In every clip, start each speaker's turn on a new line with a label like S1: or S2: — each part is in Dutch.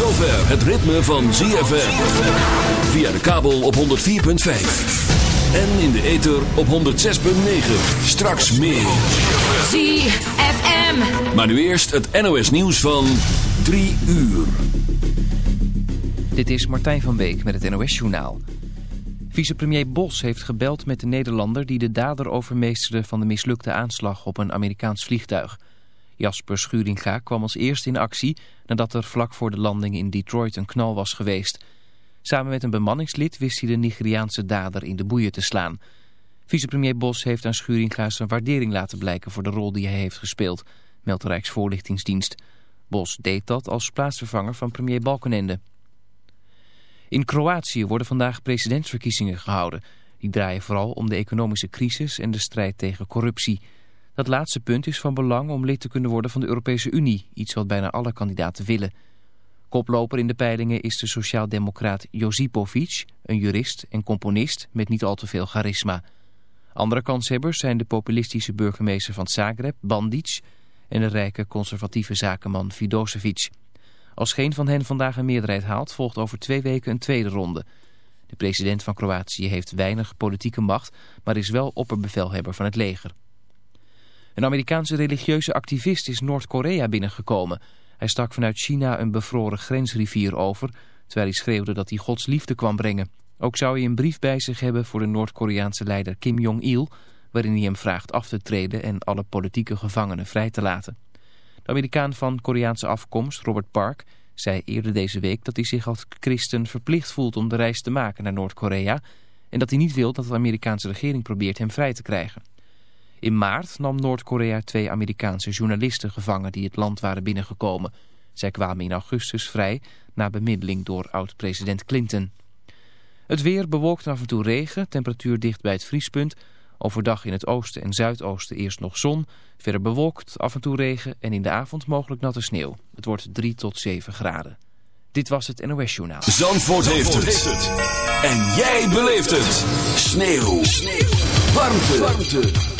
S1: zover het ritme van ZFM. Via de kabel op 104.5. En in de ether op 106.9. Straks meer.
S2: ZFM.
S1: Maar nu eerst het NOS nieuws van 3 uur.
S3: Dit is Martijn van Beek met het NOS Journaal. Vicepremier Bos heeft gebeld met de Nederlander die de dader overmeesterde van de mislukte aanslag op een Amerikaans vliegtuig. Jasper Schuringa kwam als eerste in actie nadat er vlak voor de landing in Detroit een knal was geweest. Samen met een bemanningslid wist hij de Nigeriaanse dader in de boeien te slaan. Vicepremier Bos heeft aan Schuringa zijn waardering laten blijken voor de rol die hij heeft gespeeld, meldt de Rijksvoorlichtingsdienst. Bos deed dat als plaatsvervanger van premier Balkenende. In Kroatië worden vandaag presidentsverkiezingen gehouden. Die draaien vooral om de economische crisis en de strijd tegen corruptie. Dat laatste punt is van belang om lid te kunnen worden van de Europese Unie, iets wat bijna alle kandidaten willen. Koploper in de peilingen is de sociaaldemocraat Josipovic, een jurist en componist met niet al te veel charisma. Andere kanshebbers zijn de populistische burgemeester van Zagreb, Bandic, en de rijke conservatieve zakenman Vidosevic. Als geen van hen vandaag een meerderheid haalt, volgt over twee weken een tweede ronde. De president van Kroatië heeft weinig politieke macht, maar is wel opperbevelhebber van het leger. Een Amerikaanse religieuze activist is Noord-Korea binnengekomen. Hij stak vanuit China een bevroren grensrivier over, terwijl hij schreeuwde dat hij Gods liefde kwam brengen. Ook zou hij een brief bij zich hebben voor de Noord-Koreaanse leider Kim Jong-il, waarin hij hem vraagt af te treden en alle politieke gevangenen vrij te laten. De Amerikaan van Koreaanse afkomst, Robert Park, zei eerder deze week dat hij zich als christen verplicht voelt om de reis te maken naar Noord-Korea en dat hij niet wil dat de Amerikaanse regering probeert hem vrij te krijgen. In maart nam Noord-Korea twee Amerikaanse journalisten gevangen die het land waren binnengekomen. Zij kwamen in augustus vrij na bemiddeling door oud-president Clinton. Het weer bewolkt af en toe regen, temperatuur dicht bij het vriespunt. Overdag in het oosten en zuidoosten eerst nog zon, verder bewolkt, af en toe regen en in de avond mogelijk natte sneeuw. Het wordt 3 tot 7 graden. Dit was het NOS Journaal.
S1: Zandvoort, heeft, het. En jij beleeft het. Sneeuw. Sneeuw. Warmte. Warmte.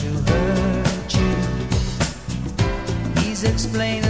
S4: to hurt you. He's explaining.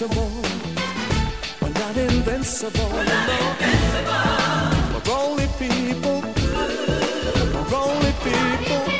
S4: invincible. We're not invincible. We're not invincible. We're only people. We're only people.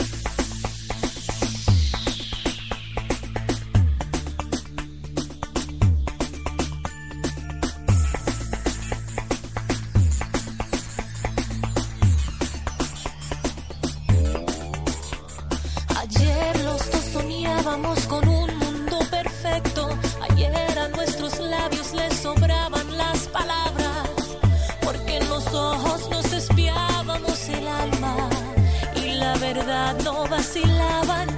S5: verdad no vacilaban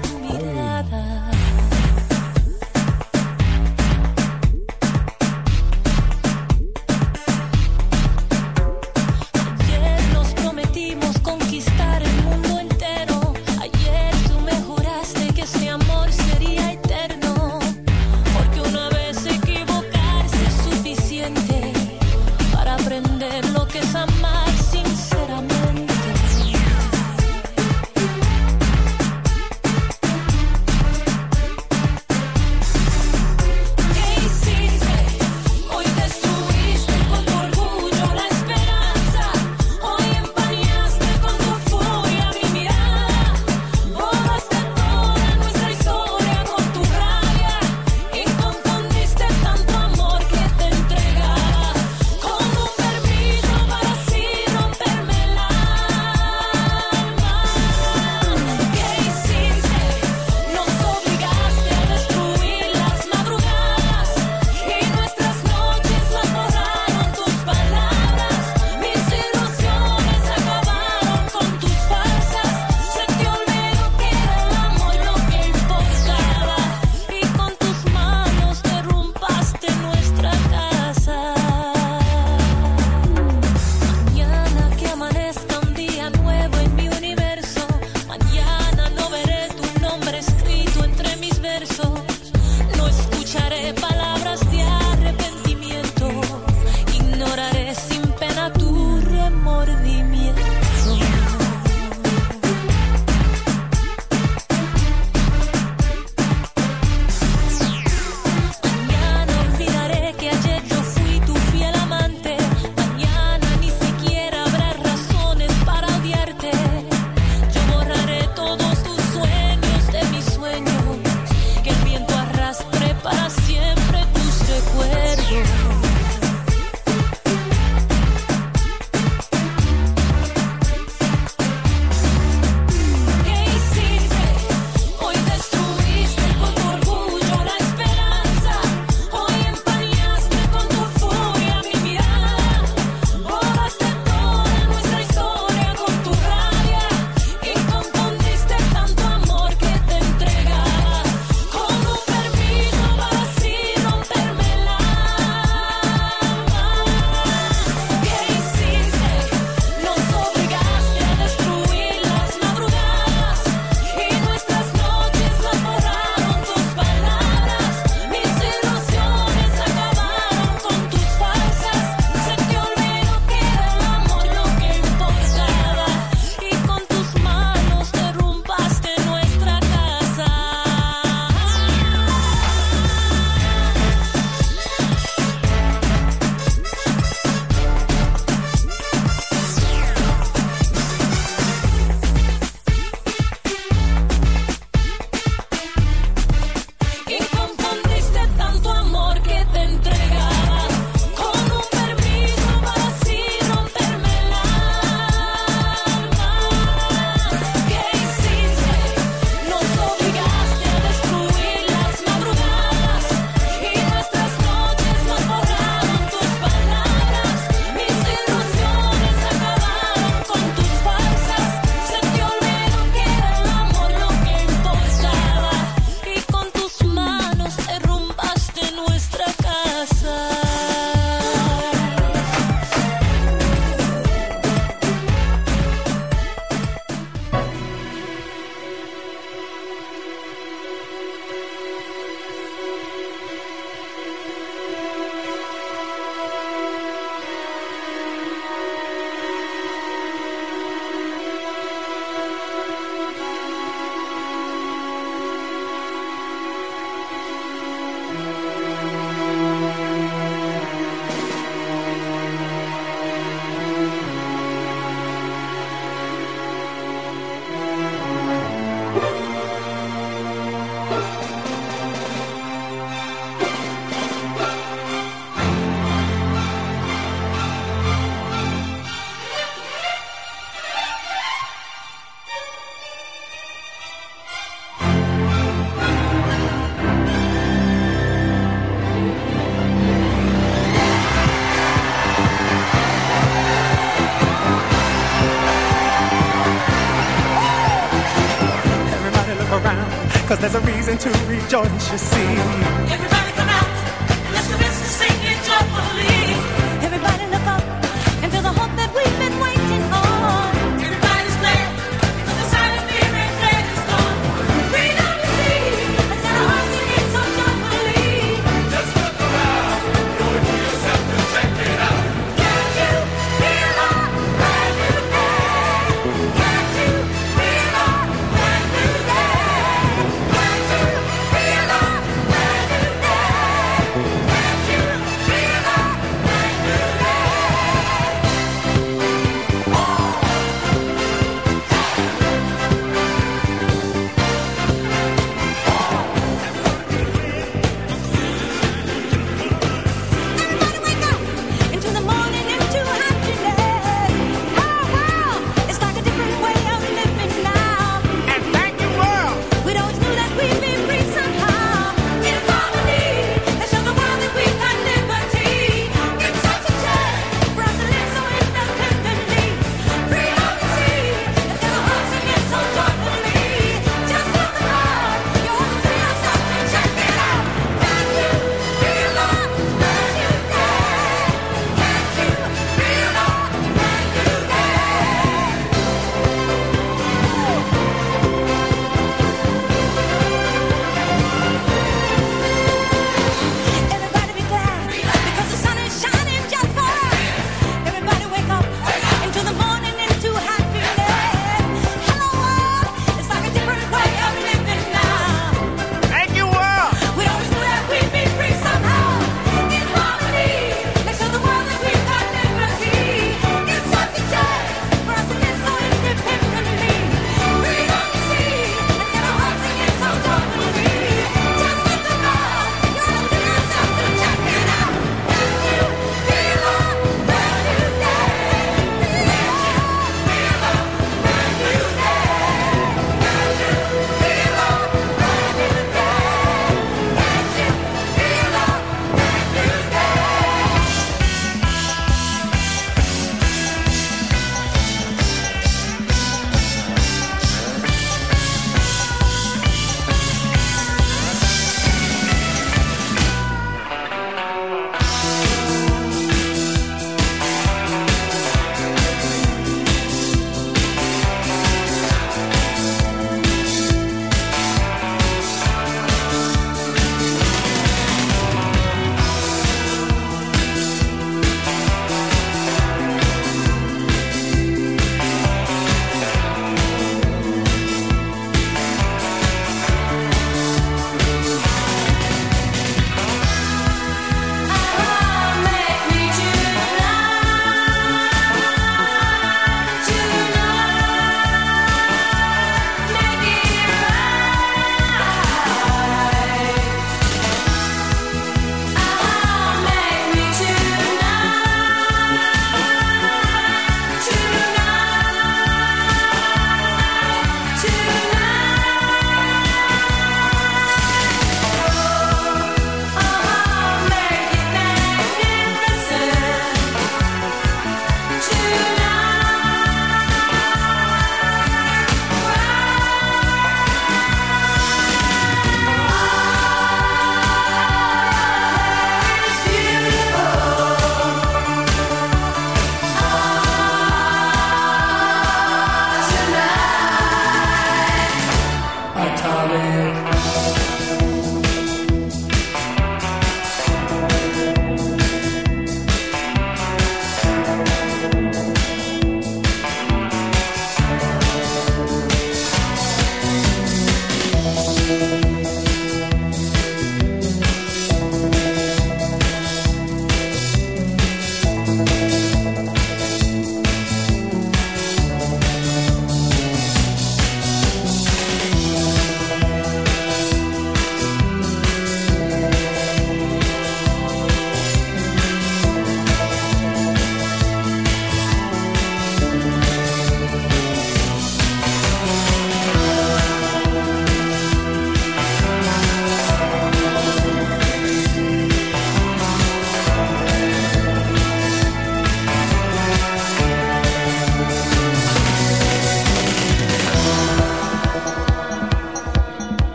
S5: don't you see?